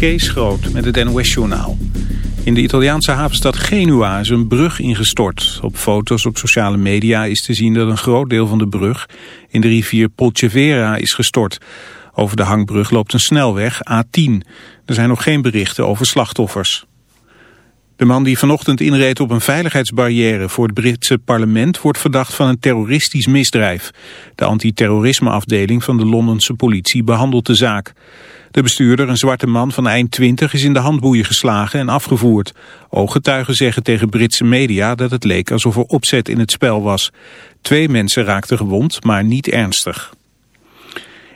Kees Groot met het NOS-journaal. In de Italiaanse havenstad Genua is een brug ingestort. Op foto's op sociale media is te zien dat een groot deel van de brug in de rivier Polcevera is gestort. Over de hangbrug loopt een snelweg, A10. Er zijn nog geen berichten over slachtoffers. De man die vanochtend inreed op een veiligheidsbarrière voor het Britse parlement wordt verdacht van een terroristisch misdrijf. De antiterrorismeafdeling van de Londense politie behandelt de zaak. De bestuurder, een zwarte man van eind 20, is in de handboeien geslagen en afgevoerd. Ooggetuigen zeggen tegen Britse media dat het leek alsof er opzet in het spel was. Twee mensen raakten gewond, maar niet ernstig.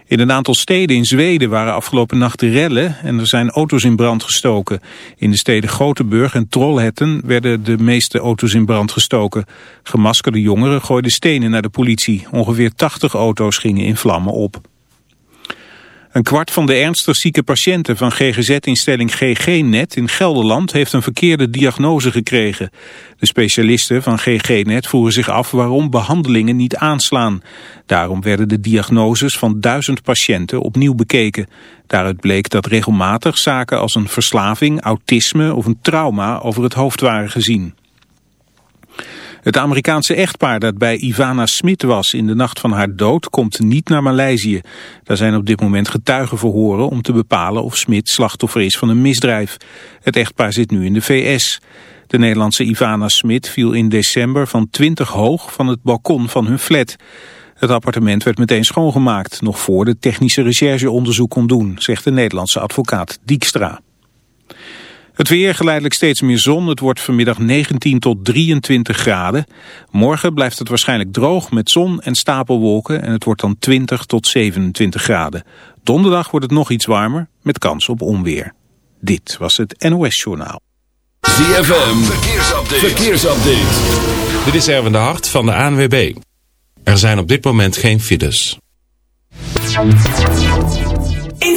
In een aantal steden in Zweden waren afgelopen nacht rellen en er zijn auto's in brand gestoken. In de steden Gothenburg en Trollhättan werden de meeste auto's in brand gestoken. Gemaskerde jongeren gooiden stenen naar de politie. Ongeveer 80 auto's gingen in vlammen op. Een kwart van de ernstig zieke patiënten van GGZ-instelling GG-net in Gelderland heeft een verkeerde diagnose gekregen. De specialisten van GG-net voeren zich af waarom behandelingen niet aanslaan. Daarom werden de diagnoses van duizend patiënten opnieuw bekeken. Daaruit bleek dat regelmatig zaken als een verslaving, autisme of een trauma over het hoofd waren gezien. Het Amerikaanse echtpaar dat bij Ivana Smit was in de nacht van haar dood komt niet naar Maleisië. Daar zijn op dit moment getuigen verhoren om te bepalen of Smit slachtoffer is van een misdrijf. Het echtpaar zit nu in de VS. De Nederlandse Ivana Smit viel in december van 20 hoog van het balkon van hun flat. Het appartement werd meteen schoongemaakt, nog voor de technische recherche onderzoek kon doen, zegt de Nederlandse advocaat Dijkstra. Het weer geleidelijk steeds meer zon. Het wordt vanmiddag 19 tot 23 graden. Morgen blijft het waarschijnlijk droog met zon en stapelwolken. En het wordt dan 20 tot 27 graden. Donderdag wordt het nog iets warmer met kans op onweer. Dit was het NOS Journaal. ZFM, verkeersupdate. verkeersupdate. Dit is Erwin de Hart van de ANWB. Er zijn op dit moment geen files. In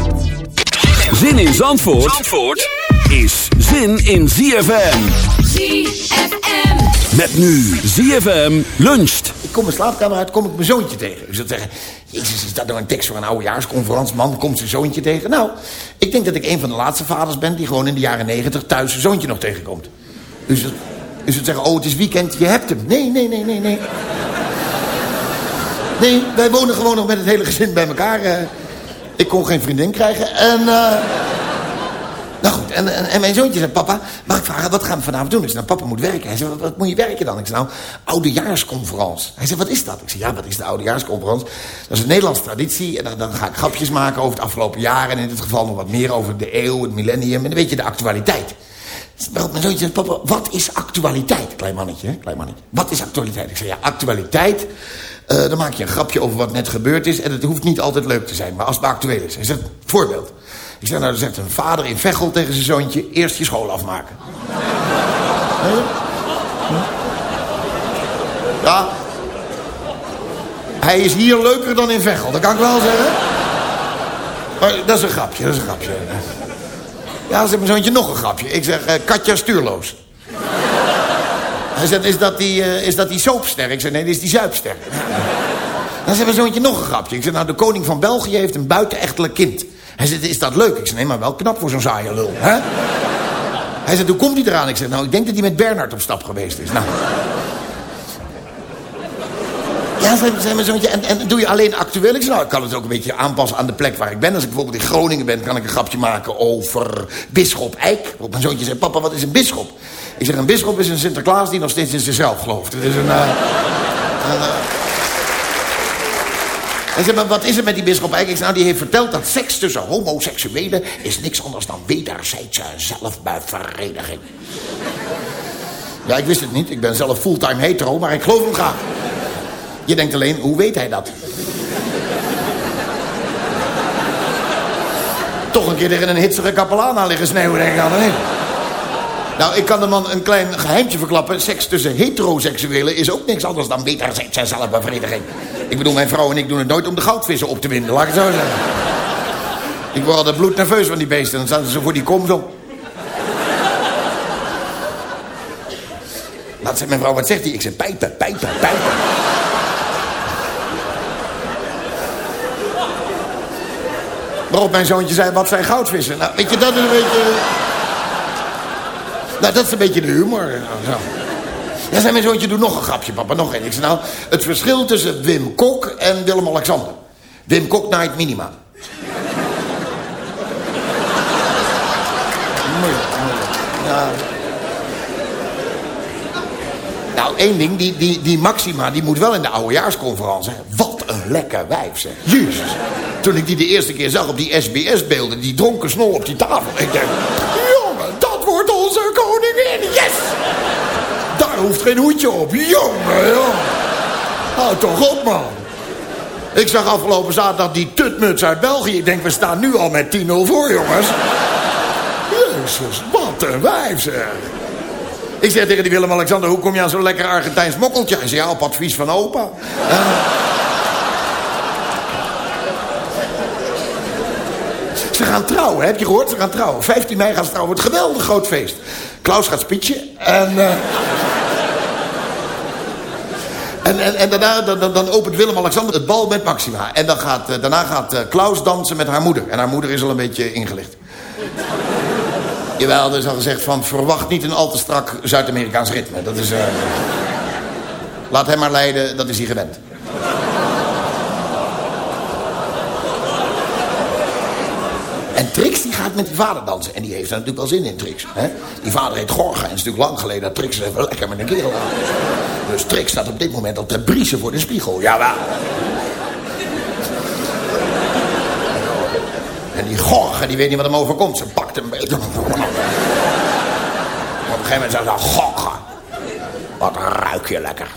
Zin in Zandvoort, Zandvoort is zin in ZFM. ZFM. Met nu ZFM luncht. Ik kom mijn slaapkamer uit, kom ik mijn zoontje tegen. U zult zeggen, jezus, is dat nou een tekst voor een oudejaarsconferentie? Man, komt zijn zoontje tegen? Nou, ik denk dat ik een van de laatste vaders ben... die gewoon in de jaren negentig thuis zijn zoontje nog tegenkomt. U zult, u zult zeggen, oh, het is weekend, je hebt hem. Nee, nee, nee, nee, nee. Nee, wij wonen gewoon nog met het hele gezin bij elkaar. eh. Ik kon geen vriendin krijgen en... eh, nou goed, en, en, mijn zoontje zei, papa, mag ik vragen, wat gaan we vanavond doen? Ik zei, nou, papa moet werken. Hij zei, wat, moet je werken dan? Ik zei, nou, oudejaarsconferentie. Hij zei, wat is dat? Ik zei, ja, wat is de oudejaarsconferentie? Dat is een Nederlandse traditie en dan, dan ga ik grapjes maken over het afgelopen jaar... en in dit geval nog wat meer over de eeuw, het millennium en een beetje de actualiteit. Dus Mijn zoontje zei, papa, wat is actualiteit? Klein mannetje, hè? klein mannetje. Wat is actualiteit? Ik zei, ja, actualiteit... eh, dan maak je een grapje over wat net gebeurd is... en het hoeft niet altijd leuk te zijn, maar als het actueel is. Hij zegt, voorbeeld. Ik zeg, nou, dan zegt een vader in Veghel tegen zijn zoontje... eerst je school afmaken. Ja. Hij is hier leuker dan in Veghel, dat kan ik wel zeggen. Maar dat is een grapje, dat is een grapje. Ja, zegt mijn zoontje nog een grapje. Ik zeg, eh, Katja stuurloos. Hij zegt, is dat, die, eh, is dat die soapster? Ik zeg, nee, dat is die zuipster. Dan zegt mijn zoontje nog een grapje. Ik zeg, nou, de koning van België heeft een buitenechtelijk kind. Hij zegt, is dat leuk? Ik zeg, nee, maar wel knap voor zo'n saaie lul, hè? Hij zegt, hoe komt hij eraan? Ik zeg, nou, ik denk dat hij met Bernard op stap geweest is. Nou... Ja, zei, zei mijn zoontje, en, en doe je alleen actueel? Ik zei, nou, ik kan het ook een beetje aanpassen aan de plek waar ik ben. Als ik bijvoorbeeld in Groningen ben, kan ik een grapje maken over bisschop Eik. Mijn zoontje zei, papa, wat is een bisschop? Ik zeg, een bisschop is een Sinterklaas die nog steeds in zichzelf gelooft. Het is een... eh, een, zei, maar wat is er met die bisschop Eik? Ik nou, die heeft verteld dat seks tussen homoseksuelen... is niks anders dan wederzijdse zelfbevrediging. Ja, ik wist het niet. Ik ben zelf fulltime hetero, maar ik geloof hem graag. Je denkt alleen, hoe weet hij dat? Toch een keer tegen een hitsige kapelaan aan liggen sneeuwen, denk ik of niet? Nou, ik kan de man een klein geheimtje verklappen. Seks tussen heteroseksuelen is ook niks anders dan wederzijdse zelfbevrediging. Ik bedoel, mijn vrouw en ik doen het nooit om de goudvissen op te winden, laat ik het zo zeggen. Ik word altijd bloednerveus van die beesten. Dan staan ze voor die kom zo. Laat zegt mijn vrouw, wat zegt hij? Ik zeg, pijpen, pijpen, pijpen. Waarop mijn zoontje zei, wat zijn goudvissen? Nou, weet je, dat is een beetje... Nou, dat is een beetje de humor. Ja, mijn zoontje, doe nog een grapje, papa, nog één. Ik zei, nou, het verschil tussen Wim Kok en Willem-Alexander. Wim Kok naait minima. Ja. Nou, één ding, die, die, die Maxima, die moet wel in de oudejaarsconferentie. Wat een lekker wijf, zeg. Jezus. Toen ik die de eerste keer zag op die SBS-beelden, die dronken snol op die tafel. Ik denk, yes! Daar hoeft geen hoedje op, jongen, jongen. Hou toch op, man. Ik zag afgelopen zaterdag die tutmuts uit België. Ik denk, we staan nu al met 10-0 voor, jongens. Jezus, wat een wijf, zeg. Ik zeg tegen die Willem-Alexander, hoe kom je aan zo'n lekker Argentijns mokkeltje? Hij zei, ja, op advies van opa. Ja. Ze gaan trouwen, heb je gehoord? Ze gaan trouwen. 15 mei gaan ze trouwen. Een geweldig groot feest. Klaus gaat spietjen en... eh, En, en, en daarna dan, dan- opent Willem-Alexander het bal met Maxima. En dan gaat, eh, daarna gaat eh, Klaus dansen met haar moeder. En haar moeder is al een beetje ingelicht. Jawel, is al gezegd van... verwacht niet een al te strak Zuid-Amerikaans ritme. Dat is... Laat hem maar leiden, dat is hij gewend. En Trix die gaat met die vader dansen. En die heeft daar natuurlijk wel zin in, Trix. Hè? Die vader heet Gorga. En het is natuurlijk lang geleden dat Trix even lekker met een kerel aan. Dus Trix staat op dit moment al te briezen voor de spiegel. Jawel. En die Gorga, die weet niet wat hem overkomt. Ze pakt hem. Op een gegeven moment zegt ze... Gorga, wat ruik je lekker.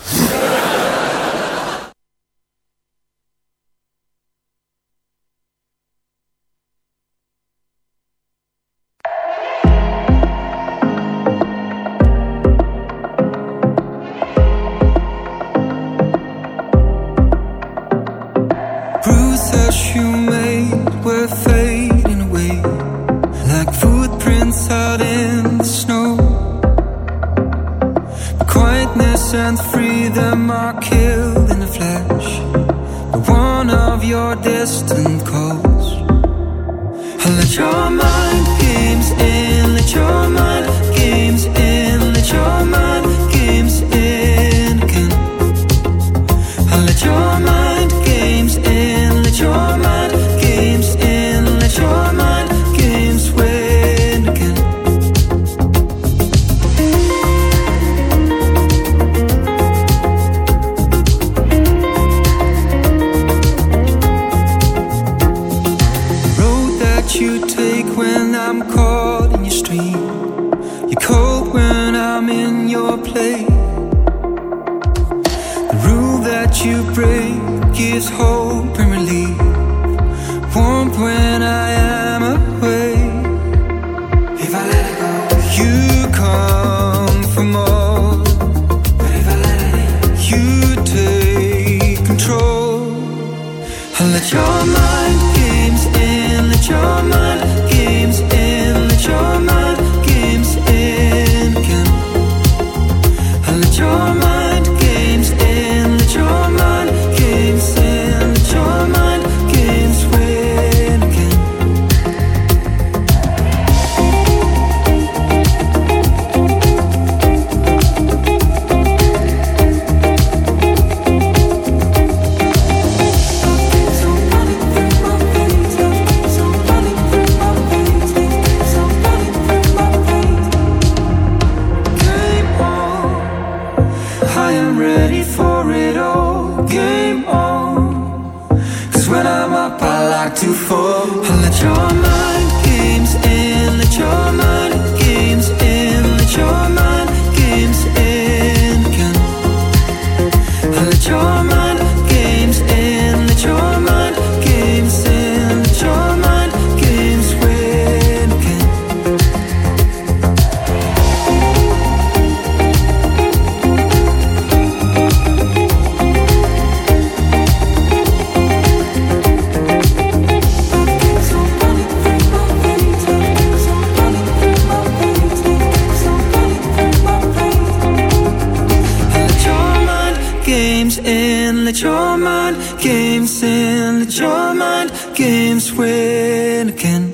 Let your mind games in, let your mind games win again.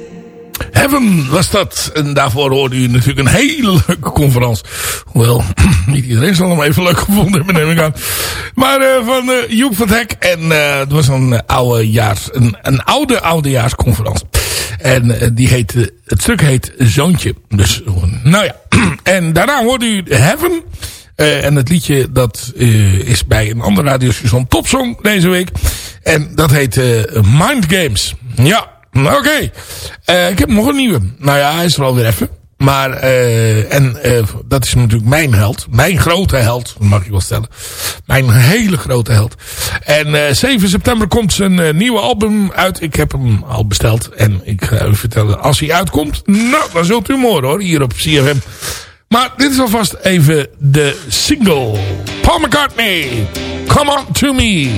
Heaven was dat. En daarvoor hoorde u natuurlijk een hele leuke conferentie. Hoewel, niet iedereen zal hem even leuk gevonden hebben, neem ik aan. Maar eh, van eh, Joep van Hek. En eh, het was een, oude jaars, een, een oude oudejaarsconferentie. En die heet, eh, het stuk heet Zoontje. Dus, nou ja. en daarna hoorde u Heaven. Eh, en het liedje dat eh, is bij een ander radiostation Topsong deze week. En dat heet eh, Mind Games. Ja, oké. Eh, ik heb nog een nieuwe. Nou ja, hij is er alweer even. Maar, en dat is natuurlijk mijn held. Mijn grote held, mag je wel stellen. Mijn hele grote held. En eh 7 september komt zijn nieuwe album uit. Ik heb hem al besteld. En ik ga u vertellen, als hij uitkomt, nou, dan zult u hem horen hoor, hier op CFM. Maar dit is alvast even de single. Paul McCartney, Come On To Me.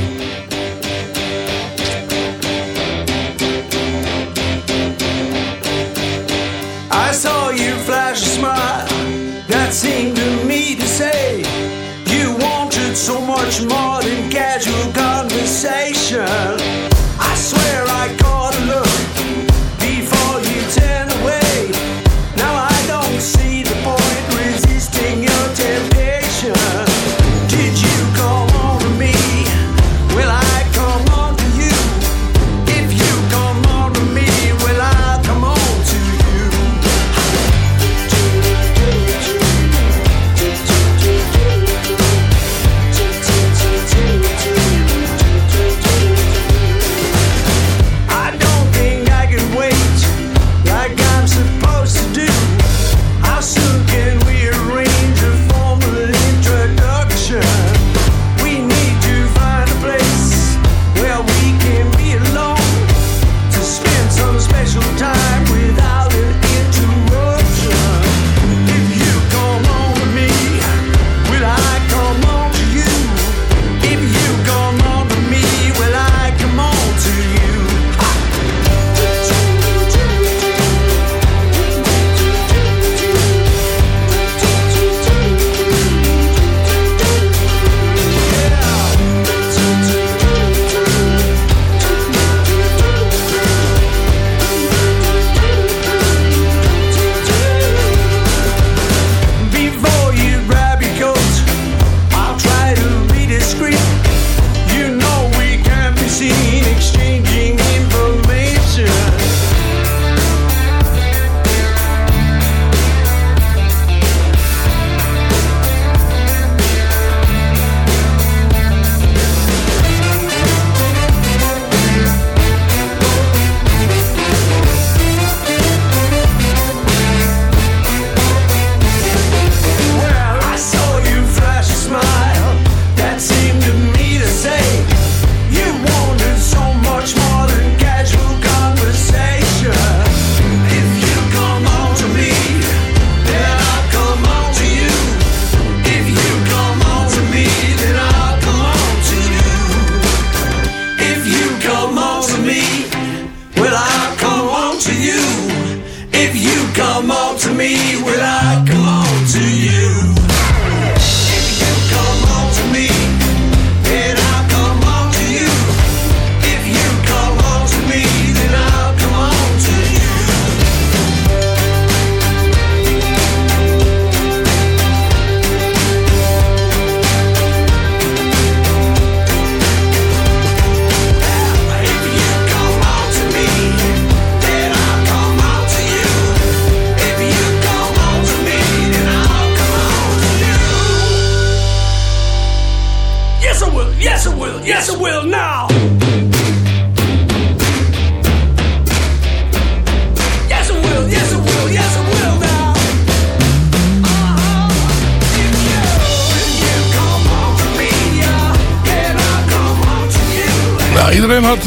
I saw you flash a smile that seemed to me to say you wanted so much more than casual conversation. I swear I You come on to me, will I come on to you?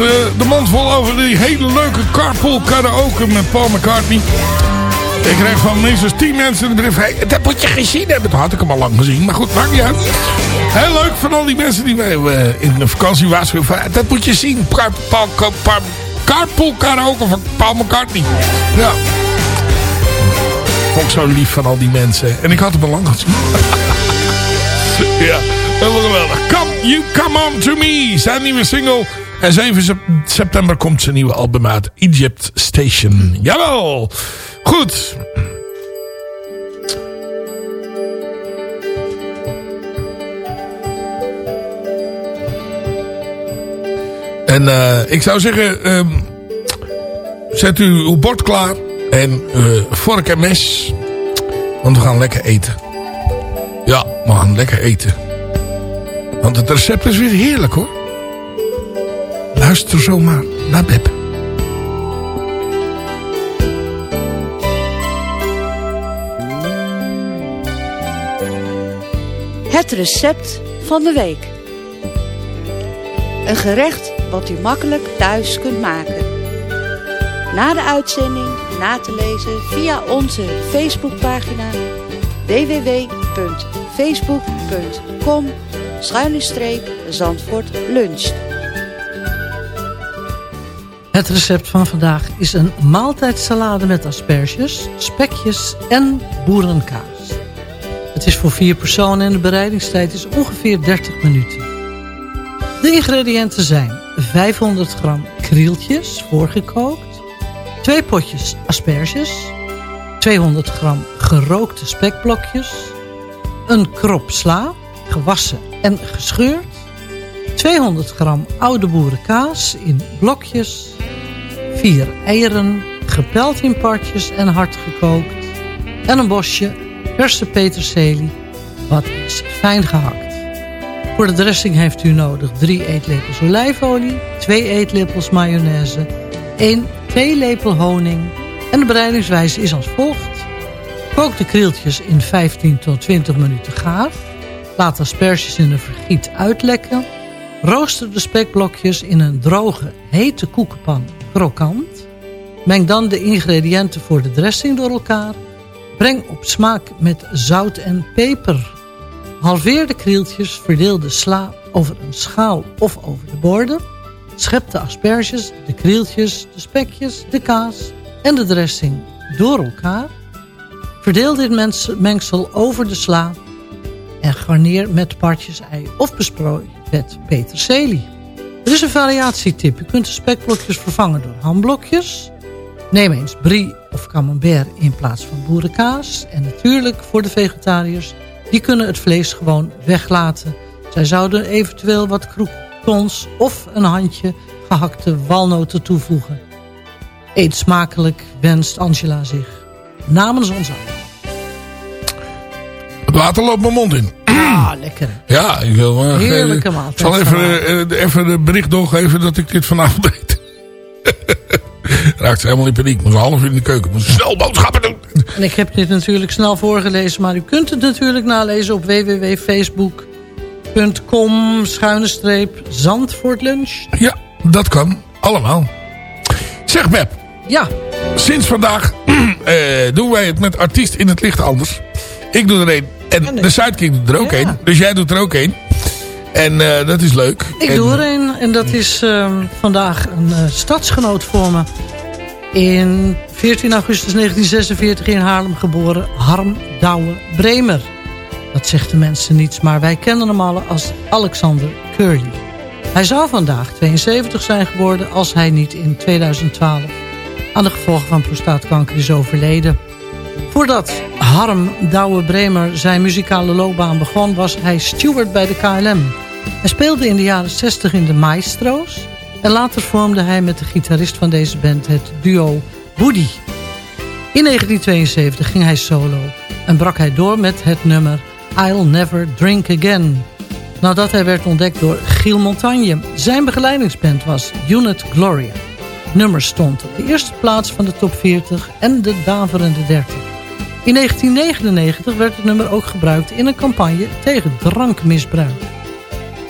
Eh, de mond vol over die hele leuke carpool karaoke met Paul McCartney. Ik kreeg van minstens 10 mensen een brief. Dat moet je gezien hebben. Toen had ik hem al lang gezien. Maar goed, maakt niet uit. Heel leuk van al die mensen die mij eh, in de vakantie waarschuwen. Dat moet je zien. Carpool karaoke van Paul McCartney. Ja. Ook zo lief van al die mensen. En ik had hem al lang gezien. ja. Helemaal geweldig. Come, you come on to me. Zijn nieuwe single. En 7 sep- september komt zijn nieuwe album uit. Egypt Station. Jawel. Goed. En eh, ik zou zeggen... ehm, zet u uw bord klaar. En eh, vork en mes. Want we gaan lekker eten. Ja, we gaan lekker eten. Want het recept is weer heerlijk hoor. Luister zomaar naar Beb. Het recept van de week. Een gerecht wat u makkelijk thuis kunt maken. Na de uitzending na te lezen via onze Facebookpagina www.facebook.com Zandvoort luncht. Het recept van vandaag is een maaltijdsalade met asperges, spekjes en boerenkaas. Het is voor vier personen en de bereidingstijd is ongeveer 30 minuten. De ingrediënten zijn 500 gram krieltjes, voorgekookt, 2 potjes asperges, 200 gram gerookte spekblokjes, een krop sla, gewassen en gescheurd, 200 gram oude boerenkaas in blokjes, 4 eieren, gepeld in partjes en hard gekookt en een bosje verse peterselie, wat is fijn gehakt. Voor de dressing heeft u nodig 3 eetlepels olijfolie, 2 eetlepels mayonaise, 1 theelepel honing en de bereidingswijze is als volgt. Kook de krieltjes in 15 tot 20 minuten gaar. Laat asperges in een vergiet uitlekken. Rooster de spekblokjes in een droge, hete koekenpan krokant. Meng dan de ingrediënten voor de dressing door elkaar. Breng op smaak met zout en peper. Halveer de krieltjes, verdeel de sla over een schaal of over de borden. Schep de asperges, de krieltjes, de spekjes, de kaas en de dressing door elkaar. Verdeel dit mengsel over de sla en garneer met partjes ei of besprooi met peterselie. Er is een variatietip. U kunt de spekblokjes vervangen door hamblokjes. Neem eens brie of camembert in plaats van boerenkaas. En natuurlijk voor de vegetariërs, die kunnen het vlees gewoon weglaten. Zij zouden eventueel wat croutons of een handje gehakte walnoten toevoegen. Eet smakelijk, wenst Angela zich. Namens ons allen. Het water loopt mijn mond in. Ah, lekker. Ja, ik wil... eh, Heerlijke ik maaltijd zal even, eh, even de bericht doorgeven dat ik dit vanavond eet. Raakt ze helemaal in paniek. Moet een half uur in de keuken. Moet snel boodschappen doen. En ik heb dit natuurlijk snel voorgelezen, maar u kunt het natuurlijk nalezen op www.facebook.com schuine streep Zandvoortlunch. Ja, dat kan. Allemaal. Zeg Beb, Ja, sinds vandaag doen wij het met artiest in het licht anders. Ik doe er een. En de Sidekick doet er ook Ja. een. Dus jij doet er ook een. En eh, dat is leuk. ik En- doe er een en dat is ehm, vandaag een eh, stadsgenoot voor me. In 14 augustus 1946 in Haarlem geboren Harm Douwe Bremer. Dat zegt de mensen niets, maar wij kennen hem alle als Alexander Curly. Hij zou vandaag 72 zijn geworden als hij niet in 2012 aan de gevolgen van prostaatkanker is overleden. Voordat Harm Douwe Bremer zijn muzikale loopbaan begon... was hij steward bij de KLM. Hij speelde in de jaren 60 in de Maestro's... en later vormde hij met de gitarist van deze band het duo Woody. In 1972 ging hij solo en brak hij door met het nummer I'll Never Drink Again... nadat hij werd ontdekt door Giel Montagne. Zijn begeleidingsband was Unit Gloria. Nummer stond op de eerste plaats van de top 40 en de daverende 30. In 1999 werd het nummer ook gebruikt in een campagne tegen drankmisbruik.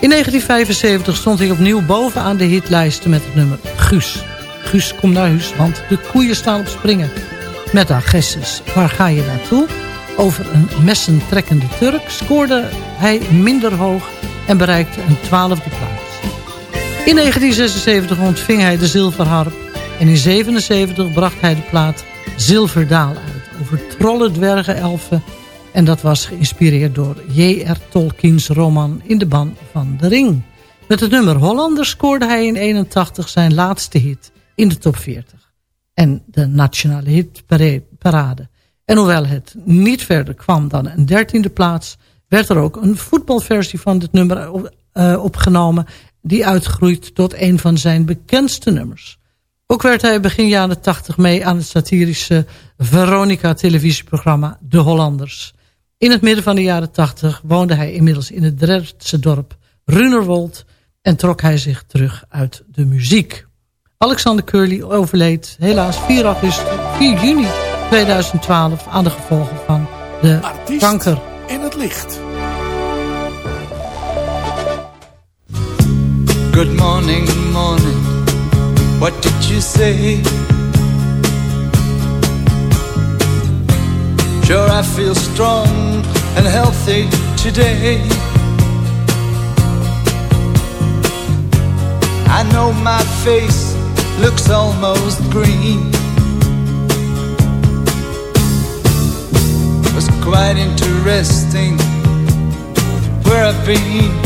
In 1975 stond hij opnieuw bovenaan de hitlijsten met het nummer Guus. Guus, kom naar huis, want de koeien staan op springen. Met agesses, waar ga je naartoe? Over een messentrekkende Turk scoorde hij minder hoog en bereikte een twaalfde plaats. In 1976 ontving hij de zilverharp en in 1977 bracht hij de plaat Zilverdaal uit over trollen, dwergen, elfen En dat was geïnspireerd door J.R. Tolkien's roman In de ban van de ring. Met het nummer Hollander scoorde hij in 81 zijn laatste hit in de top 40. En de nationale hitparade. En hoewel het niet verder kwam dan een dertiende plaats... werd er ook een voetbalversie van dit nummer uh, opgenomen... die uitgroeit tot een van zijn bekendste nummers. Ook werd hij begin jaren 80 mee aan het satirische Veronica televisieprogramma De Hollanders. In het midden van de jaren 80 woonde hij inmiddels in het Drentse dorp Runerwold... en trok hij zich terug uit de muziek. Alexander Curly overleed helaas 4, augustus, 4 juni 2012 aan de gevolgen van de Artiest kanker. in het licht. Good morning, morning. What did you say? Sure, I feel strong and healthy today. I know my face looks almost green. was quite interesting where I've been.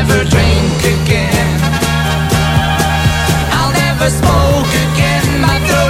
Never drink again. I'll never smoke again. My throat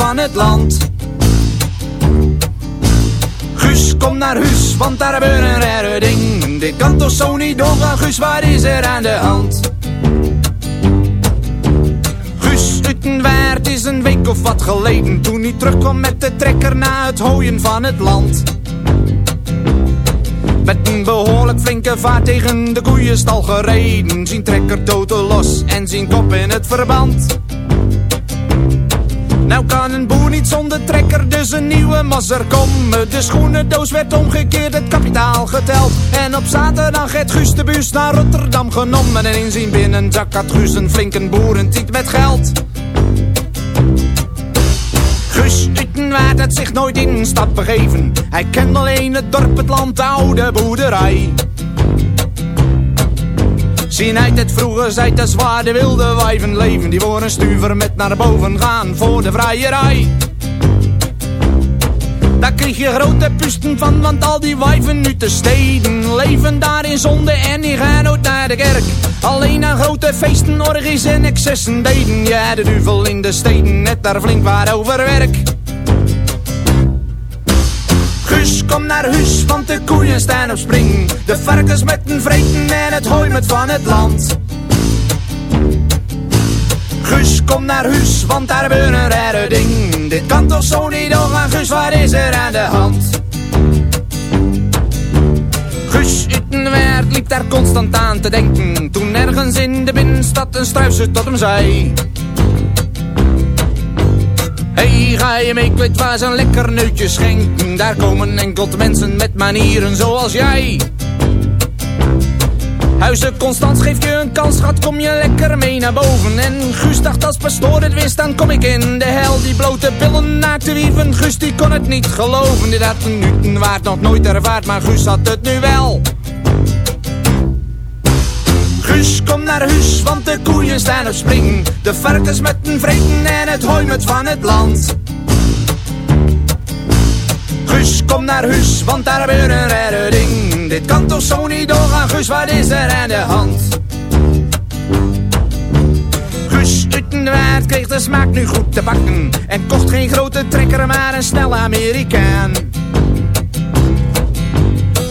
van het land. Guus, kom naar huis, want daar gebeurt een rare ding. Dit kan toch zo niet doorgaan, Guus, wat is er aan de hand? Guus, Utenwaard is een week of wat geleden Toen hij terugkwam met de trekker na het hooien van het land Met een behoorlijk flinke vaart tegen de koeienstal gereden Zien trekker totaal los en zien kop in het verband nou kan een boer niet zonder trekker, dus een nieuwe masser komen. De schoenendoos werd omgekeerd, het kapitaal geteld. En op zaterdag het Guus de bus naar Rotterdam genomen. En in zijn binnenzak had Guus een flinke boerentiet met geld. Guus Utenwaard had zich nooit in stad begeven. Hij kent alleen het dorp, het land, de oude boerderij. Zien uit het vroege zijt de wilde wijven leven. Die voor een stuver met naar boven gaan voor de vrijerij. Daar kreeg je grote pusten van, want al die wijven nu te steden leven daar in zonde en die gaan nooit naar de kerk. Alleen aan grote feesten, orgies en excessen deden. Ja, de duvel in de steden, net daar flink waar over werk. Guus, kom naar huis, want de koeien staan op spring. De varkens met een vreten en het hooi met van het land. Guus, kom naar huis, want daar gebeurt een rare ding. Dit kan toch zo niet doorgaan, Guus, wat is er aan de hand? Guus Utenwaard liep daar constant aan te denken. Toen ergens in de binnenstad een struisje tot hem zei. Hey, ga je mee, ik weet waar ze een lekker neutje schenken. Daar komen enkel mensen met manieren zoals jij. Huizen Constans geeft je een kans, schat, kom je lekker mee naar boven. En Guus dacht als pastoor het wist, dan kom ik in de hel. Die blote billen naakte wieven, Guus die kon het niet geloven. Dit had een waard nog nooit ervaard, maar Guus had het nu wel. Guus, kom naar huis, want de koeien staan op spring. De varkens met een vreten en het hooi met van het land. Guus, kom naar huis, want daar gebeurt een rare ding. Dit kan toch zo niet doorgaan, Guus, wat is er aan de hand? Guus Utenwaard kreeg de smaak nu goed te bakken. En kocht geen grote trekker, maar een snelle Amerikaan.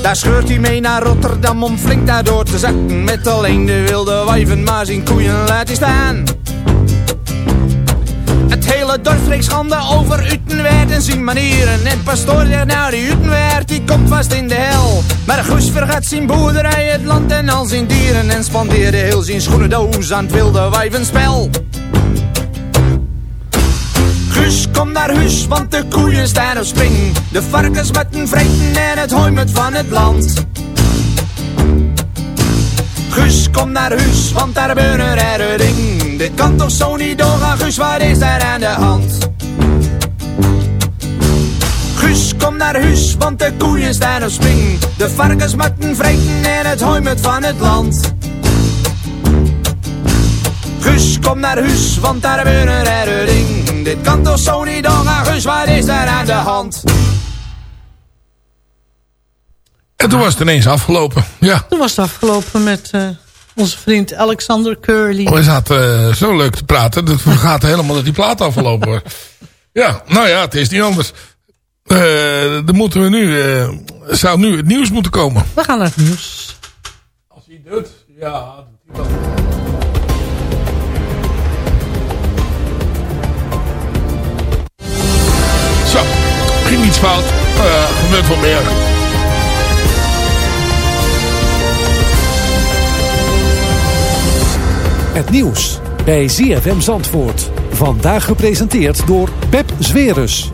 Daar scheurt hij mee naar Rotterdam om flink daardoor te zakken. Met alleen de wilde wijven, maar zijn koeien laat hij staan. Het hele dorp spreekt schande over Utenwaard en zijn manieren. En pastoor zegt nou die Utenwaard die komt vast in de hel. Maar Guus vergat zijn boerderij, het land en al zijn dieren. En spandeerde heel zijn schoenendoos aan het wilde wijvenspel. Guus, kom naar huis, want de koeien staan op spring. De varkens met een vreten en het hooi met van het land. Guus, kom naar huis, want daar gebeurt een rare ding. Dit kan toch zo niet doorgaan, Guus, wat is daar aan de hand? Guus, kom naar huis, want de koeien staan op spring. De varkens met een vreten en het hooi met van het land. Guus, kom naar huis, want daar gebeurt een rare Dit kan toch zo niet doorgaan, wat is daar aan de hand? En toen was het ineens afgelopen. Ja. Toen was het afgelopen met uh, onze vriend Alexander Curly. We zaten uh, zo leuk te praten. Dat we gaat helemaal dat die plaat afgelopen wordt. Ja, nou ja, het is niet anders. Uh, dan moeten we nu... zou nu het nieuws moeten komen. We gaan naar het nieuws. Als hij doet, ja, iets fout. Uh, gebeurt wel meer. Het nieuws bij ZFM Zandvoort. Vandaag gepresenteerd door Pep Zwerus.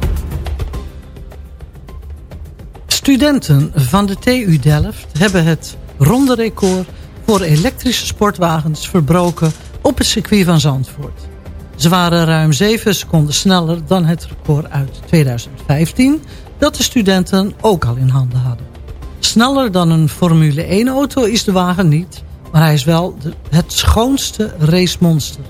Studenten van de TU Delft hebben het ronde record voor elektrische sportwagens verbroken op het circuit van Zandvoort. Ze waren ruim 7 seconden sneller dan het record uit 2015... dat de studenten ook al in handen hadden. Sneller dan een Formule 1-auto is de wagen niet... maar hij is wel het schoonste racemonster.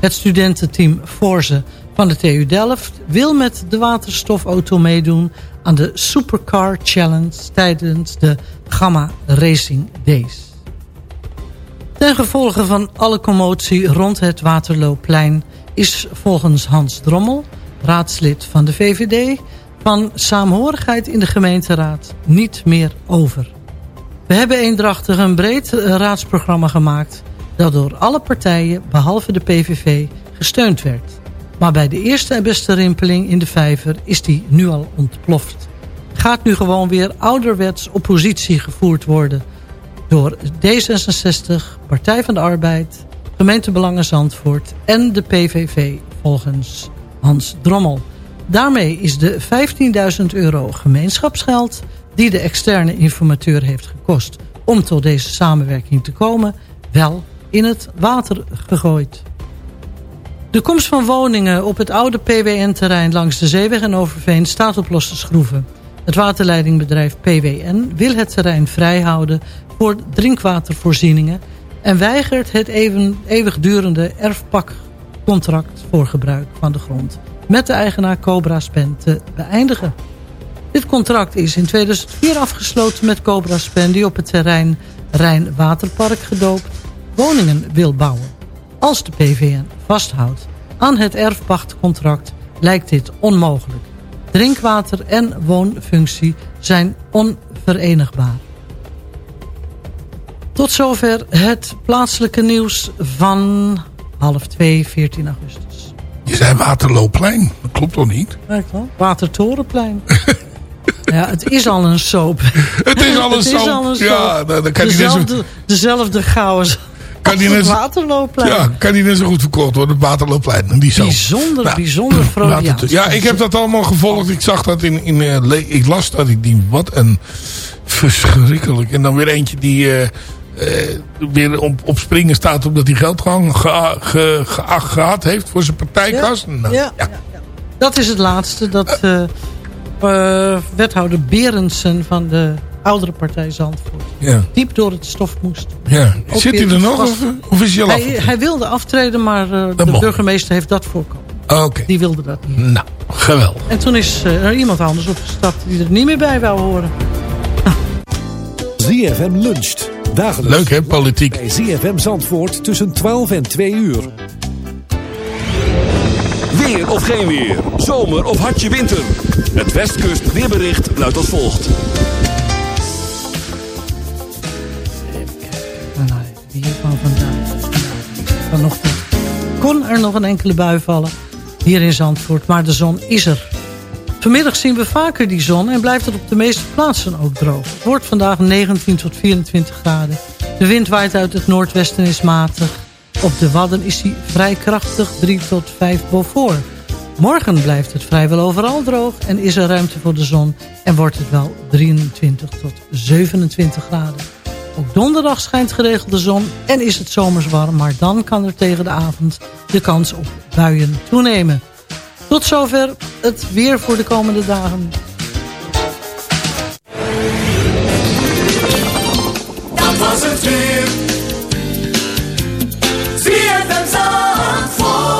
Het studententeam Forze van de TU Delft... wil met de waterstofauto meedoen aan de Supercar Challenge... tijdens de Gamma Racing Days. Ten gevolge van alle commotie rond het Waterloopplein is volgens Hans Drommel, raadslid van de VVD... van saamhorigheid in de gemeenteraad niet meer over. We hebben eendrachtig een breed raadsprogramma gemaakt... dat door alle partijen, behalve de PVV, gesteund werd. Maar bij de eerste en beste rimpeling in de vijver is die nu al ontploft. Gaat nu gewoon weer ouderwets oppositie gevoerd worden... door D66, Partij van de Arbeid, Gemeentebelangen Zandvoort en de PVV volgens Hans Drommel. Daarmee is de 15.000 euro gemeenschapsgeld die de externe informateur heeft gekost om tot deze samenwerking te komen, wel in het water gegooid. De komst van woningen op het oude PWN-terrein langs de Zeeweg en Overveen staat op losse schroeven. Het waterleidingbedrijf PWN wil het terrein vrijhouden voor drinkwatervoorzieningen en weigert het even, eeuwigdurende erfpakcontract voor gebruik van de grond met de eigenaar Cobra Spen te beëindigen. Dit contract is in 2004 afgesloten met Cobra Spen die op het terrein Rijn Waterpark gedoopt woningen wil bouwen. Als de PVN vasthoudt aan het erfpachtcontract lijkt dit onmogelijk. Drinkwater en woonfunctie zijn onverenigbaar. Tot zover het plaatselijke nieuws van half 2, 14 augustus. Je zei Waterloopplein. Dat klopt toch niet? Kijk wel. Watertorenplein. ja, het is al een soap. Het is al een soap. Ja, dan kan net dezelfde, dezelfde gouden Kan die als net het Waterloopplein. Ja, kan die net zo goed verkocht worden, het Waterloopplein. Die zo. Bijzonder, Nou, bijzonder Freudiaans. het- Ja, ik heb dat allemaal gevolgd. Ik zag dat in... in le- ik las dat. Ik die wat een verschrikkelijk. En dan weer eentje die... eh, weer op, op springen staat omdat hij geld gewoon ge, ge- ge- gehad heeft voor zijn partijkas. Nou, ja, ja, ja. Dat is het laatste. Dat eh, eh, wethouder Berendsen van de oudere partij Zandvoort... Ja. diep door het stof moest. Ja. Ook Zit hij er nog of, of is hij al hij, hij wilde aftreden, maar eh, de mocht. burgemeester heeft dat voorkomen. Oké. Die wilde dat niet. Nou, geweldig. En toen is eh, er iemand anders opgestapt die er niet meer bij wou horen. ZFM luncht. Dagelijks Leuk hè, politiek. bij ZFM Zandvoort tussen 12 en 2 uur. Weer of geen weer. Zomer of hartje winter. Het Westkust weerbericht luidt als volgt. Nou, nou, die van vandaag. Vanochtend kon er nog een enkele bui vallen hier in Zandvoort, maar de zon is er. Vanmiddag zien we vaker die zon en blijft het op de meeste plaatsen ook droog. Het wordt vandaag 19 tot 24 graden. De wind waait uit het noordwesten is matig. Op de Wadden is hij vrij krachtig 3 tot 5 Beaufort. Morgen blijft het vrijwel overal droog en is er ruimte voor de zon... en wordt het wel 23 tot 27 graden. Ook donderdag schijnt geregeld de zon en is het zomers warm... maar dan kan er tegen de avond de kans op buien toenemen. Tot zover het weer voor de komende dagen. Dat was het weer. ZFM Zandvoort.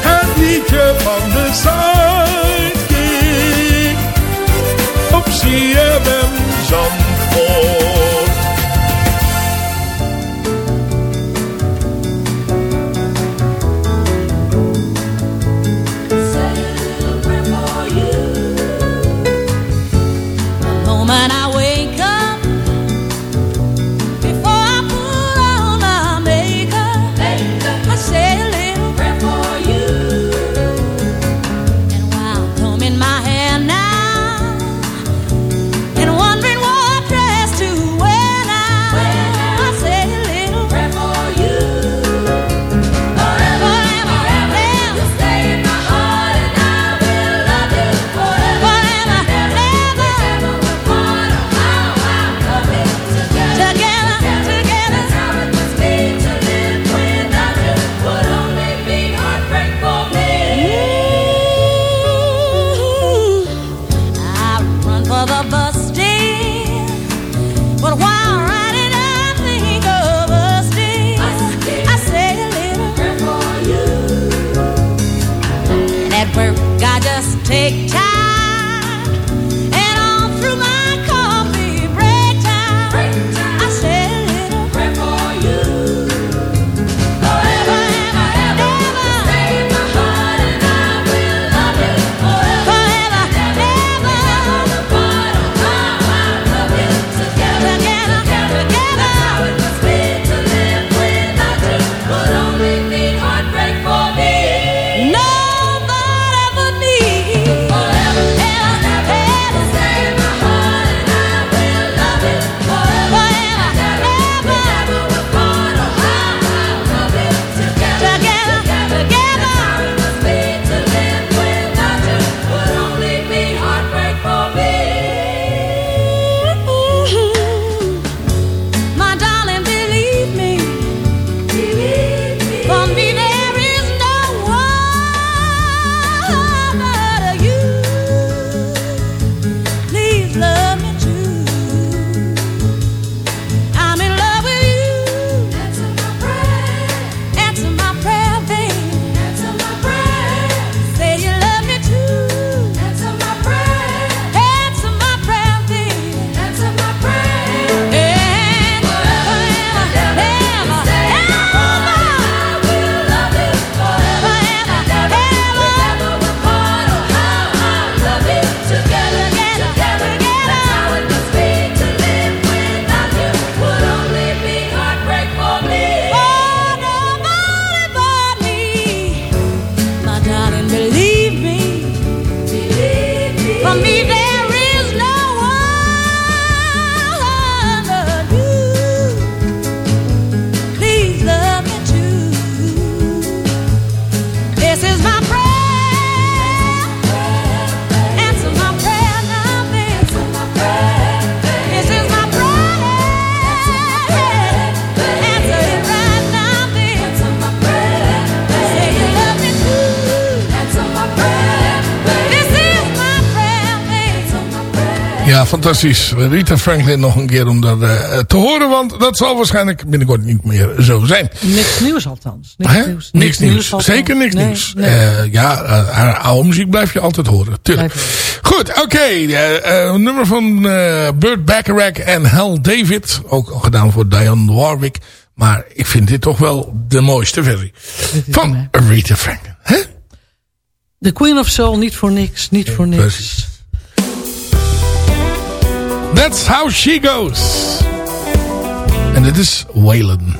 Het liedje van de Sidekick. Op CFM Zandvoort. of a. fantastisch. Rita Franklin nog een keer om dat eh, te horen. Want dat zal waarschijnlijk binnenkort niet meer zo zijn. Niks nieuws althans. Niks Hè? nieuws. Niks, nieuws. althans. Zeker niks Nee, nieuws. nee. Eh, ja, eh, haar oude muziek blijf je altijd horen. Tuurlijk. Goed, oké. een nummer van Burt Bacharach en Hal David. Ook al gedaan voor Diane Warwick. Maar ik vind dit toch wel de mooiste versie. Van Rita Franklin. The Queen of Soul, niet voor niks, niet voor niks. That's how she goes. En dit is Waylon.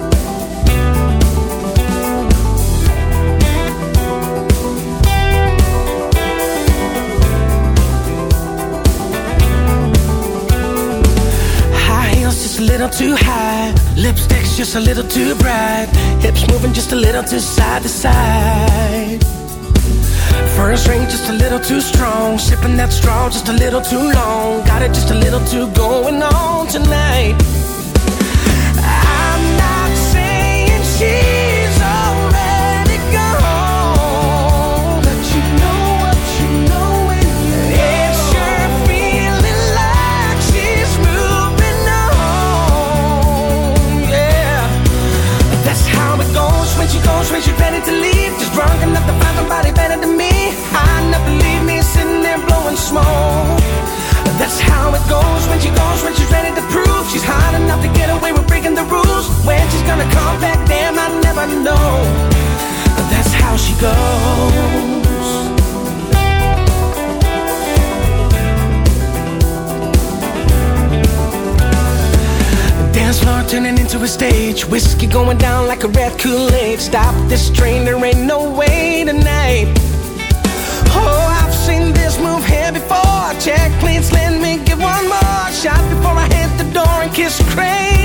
High heels just a little too high. Lipstick's just a little too bright. Hips moving just a little too side to side. First ring just a little too strong. Sipping that straw just a little too long. Got it just a little too going on tonight. Goes. Dance floor turning into a stage. Whiskey going down like a red Kool-Aid. Stop this train, there ain't no way tonight. Oh, I've seen this move here before. Check, please let me get one more shot before I hit the door and kiss crazy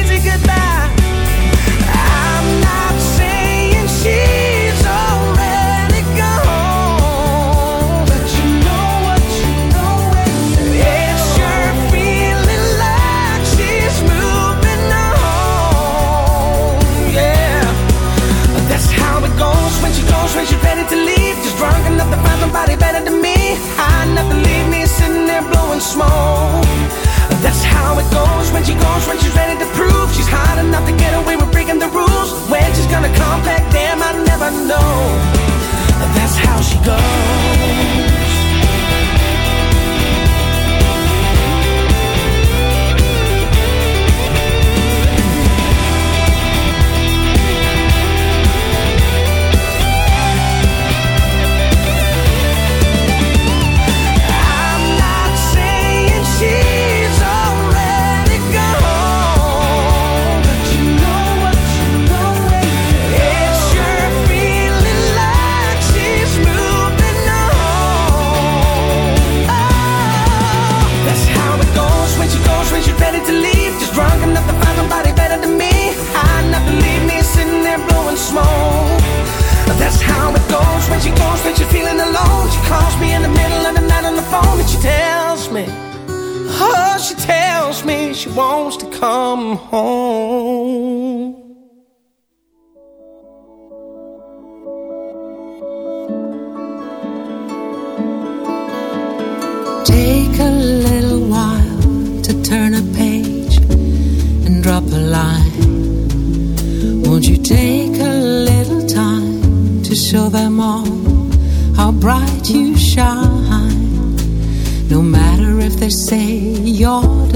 smoke. That's how it goes when she goes, when she's ready to prove she's hot enough to get away with breaking the rules. When she's gonna come back, damn, I never know. That's how she goes.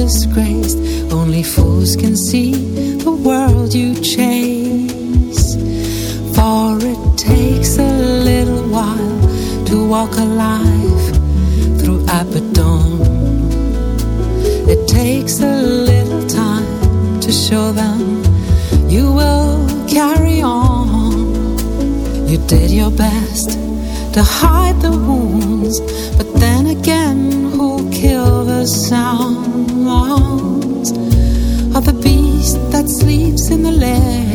Disgraced, only fools can see the world you chase. For it takes a little while to walk alive through Abaddon. It takes a little time to show them you will carry on. You did your best to hide the wounds, but then again, who killed the sounds in the lair?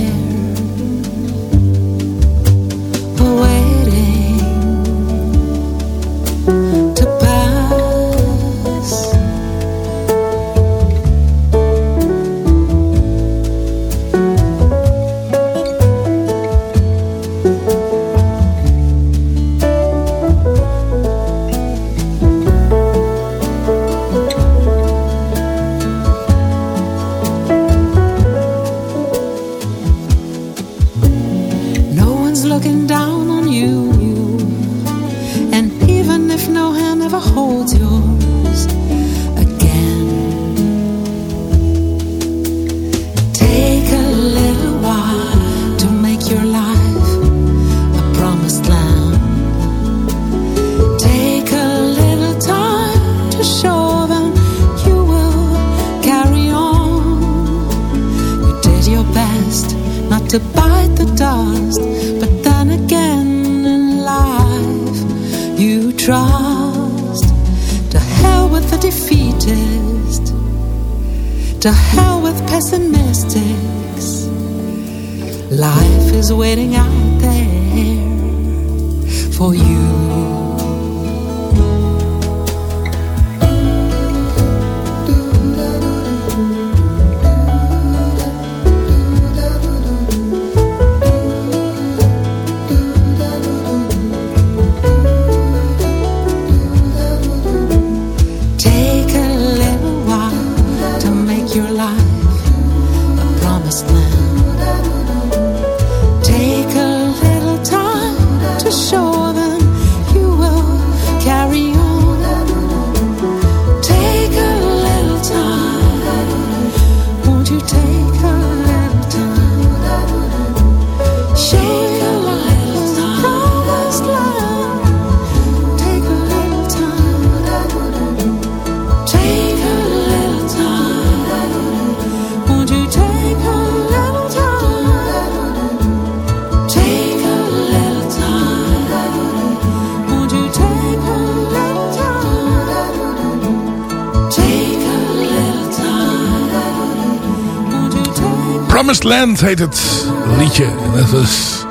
Promised Land heet het liedje. En dat is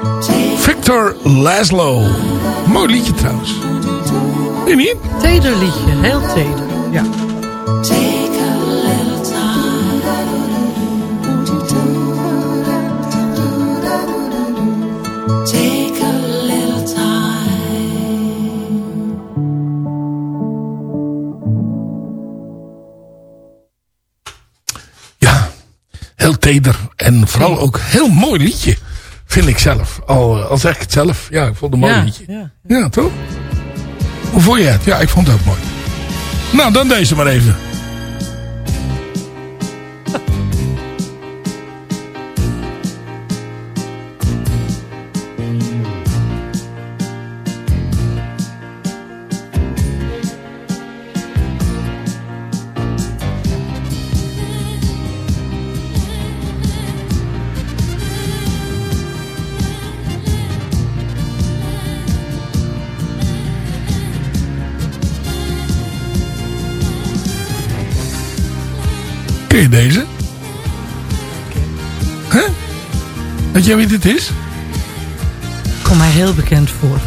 Victor Laszlo. Mooi liedje trouwens. Vind niet? Teder liedje, heel teder. Ja. heel teder en vooral ook heel mooi liedje. Vind ik zelf. Al, eh, al zeg ik het zelf. Ja, ik vond het een mooi liedje. Ja. ja, toch? Hoe vond je het? Ja, ik vond het ook mooi. Nou, dan deze maar even. Ken je deze? Huh? Weet jij wie dit is? Kom mij heel bekend voor.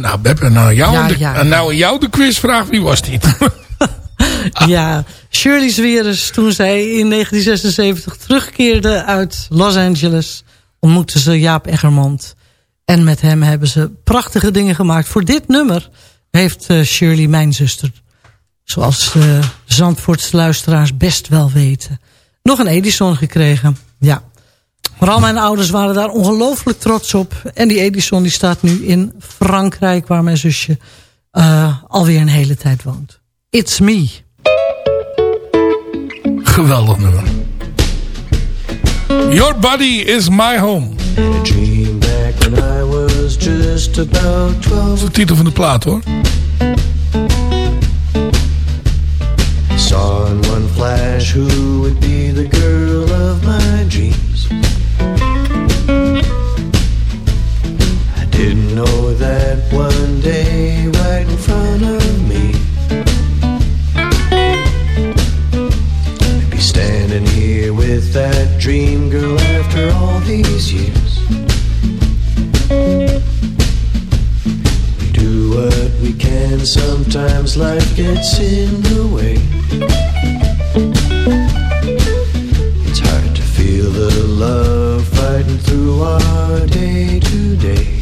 Nou, Beppe, nou jou, Ja, de, ja. nou jou de quizvraag, wie was dit? Ja, Shirley Zweres, toen zij in 1976 terugkeerde uit Los Angeles... ontmoette ze Jaap Eggermond. En met hem hebben ze prachtige dingen gemaakt. Voor dit nummer heeft eh, Shirley, mijn zuster... zoals de Zandvoortse luisteraars best wel weten... nog een Edison gekregen. Ja. Vooral mijn ouders waren daar ongelooflijk trots op. En die Edison die staat nu in Frankrijk... waar mijn zusje eh, alweer een hele tijd woont. It's me. Geweldig nummer. Your body is my home. dream back when I was just about 12. Dat is de titel van de plaat hoor. Saw in one flash who would be the know that one day right in front of me. I'd be standing here with that dream girl after all these years. We do what we can, sometimes life gets in the way. It's hard to feel the love fighting through our day to day.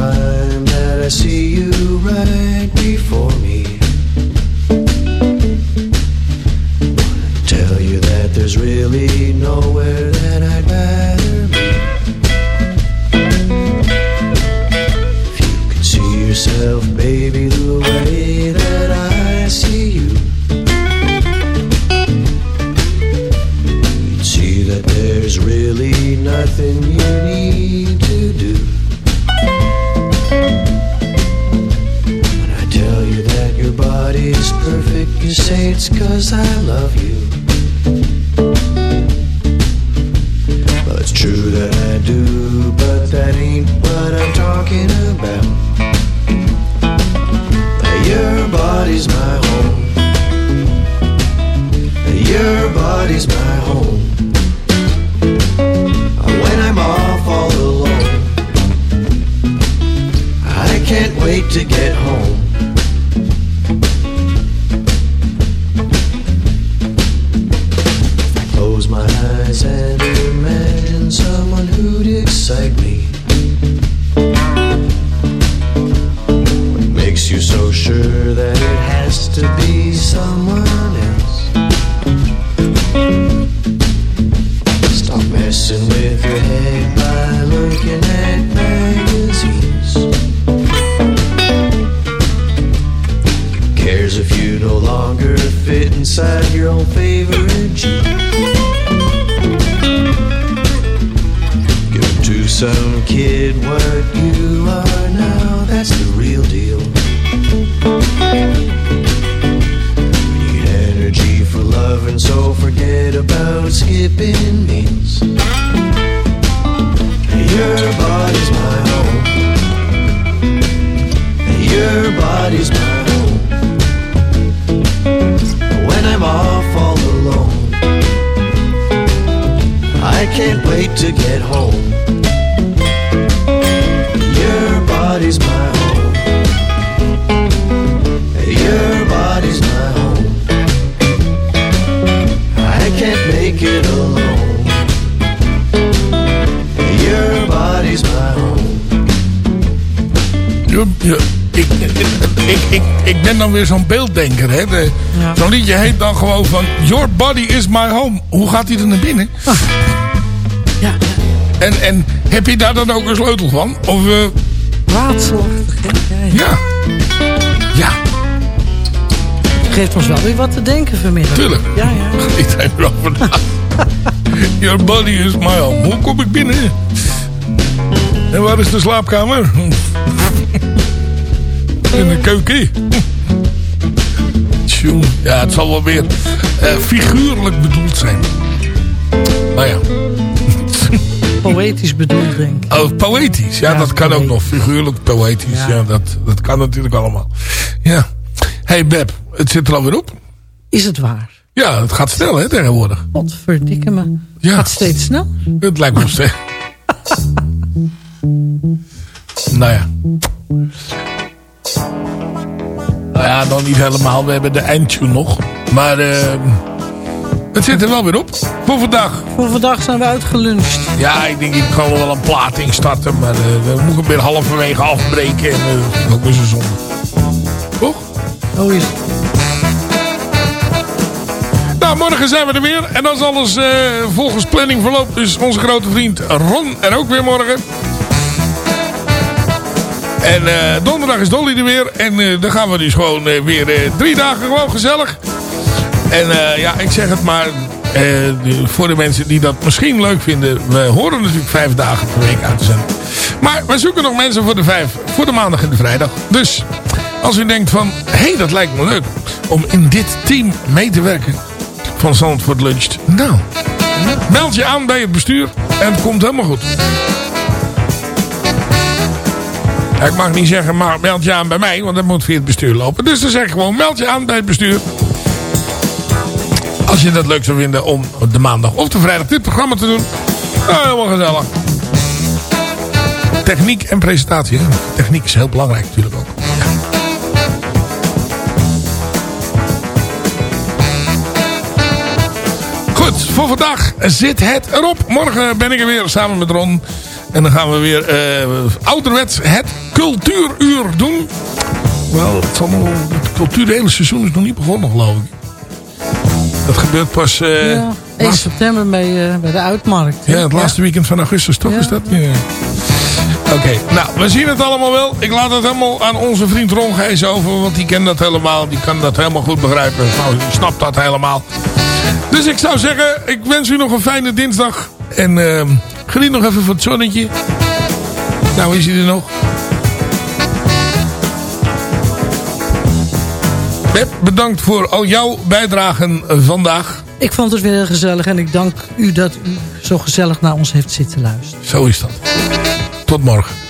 Time that I see you right before me, tell you that there's really nowhere that I'd rather be. If you could see yourself, baby, wait to get home. Your body's my home. Your body's my home. I can't make it alone. Your body's my home. Ja, ja, ik, ik, ik, ik, ben dan weer zo'n beelddenker. Hè. De- Zo'n liedje heet dan gewoon van Your body is my home. Hoe gaat hij er naar binnen? Ja. En, en heb je daar dan ook een sleutel van? Of, eh, Raadselachtig, hè? Ja, ja. Ja, Geeft ons wel weer wat te denken vanmiddag. tuurlijk. Ja, ja. Ik denk erover na. Your body is my home. Hoe kom ik binnen? En waar is de slaapkamer? In de keuken. Tjoe. Ja, het zal wel weer eh, figuurlijk bedoeld zijn. Maar ja. Poëtisch bedoeld, denk ik. Oh, poëtisch. Ja, Ja, dat kan ook nog. Figuurlijk poëtisch. Ja, Ja. dat, dat kan natuurlijk allemaal. Ja. hey Beb, het zit er alweer op. Is het waar? Ja, het gaat snel hè, tegenwoordig. Wat verdikke me. Ja. Gaat steeds snel. Het lijkt me steeds. nou ja. Nou ja, nog niet helemaal. We hebben de eindtune nog. Maar eh, het zit er wel weer op. Voor vandaag. Voor vandaag zijn we uitgeluncht. Ja, ik denk ik kan wel wel een plaat instarten. Maar eh, dan moet ik hem weer halverwege afbreken. En ik ook weer zo zonde. Toch? Zo is. Nou, morgen zijn we er weer. En als alles eh, volgens planning verloopt, is onze grote vriend Ron er ook weer morgen. En donderdag is Dolly er weer. En dan gaan we dus gewoon weer drie dagen gewoon gezellig. En eh, ja, ik zeg het maar. eh, voor de mensen die dat misschien leuk vinden. We horen natuurlijk vijf dagen per week uit te zenden. Maar we zoeken nog mensen voor de vijf. Voor de maandag en de vrijdag. Dus als u denkt van... Hé, hey, dat lijkt me leuk. Om in dit team mee te werken. Van Zandvoort Luncht. Nou, meld je aan bij het bestuur. En het komt helemaal goed. Ik mag niet zeggen, maar meld je aan bij mij, want dat moet via het bestuur lopen. Dus dan zeg ik gewoon, meld je aan bij het bestuur. Als je dat leuk zou vinden om de maandag of de vrijdag dit programma te doen. Nou, helemaal gezellig. Techniek en presentatie. Hè? Techniek is heel belangrijk natuurlijk ook. Goed, voor vandaag zit het erop. Morgen ben ik er weer samen met Ron. En dan gaan we weer eh ouderwets het cultuuruur doen. Wel, het, het culturele seizoen is nog niet begonnen, geloof ik. Dat gebeurt pas... eh, ja. 1 laatst- september bij, eh, bij de Uitmarkt. hè? ja, het laatste weekend van augustus, toch? Is dat? Ja. Oké, nou, we zien het allemaal wel. Ik laat het helemaal aan onze vriend Ron Gijs over. Want die kent dat helemaal. Die kan dat helemaal goed begrijpen. Nou, die snapt dat helemaal. Dus ik zou zeggen, ik wens u nog een fijne dinsdag. En ehm, geniet nog even van het zonnetje. Nou, is hij er nog? Beb, bedankt voor al jouw bijdragen vandaag. Ik vond het weer heel gezellig en ik dank u dat u zo gezellig naar ons heeft zitten luisteren. Zo is dat. Tot morgen.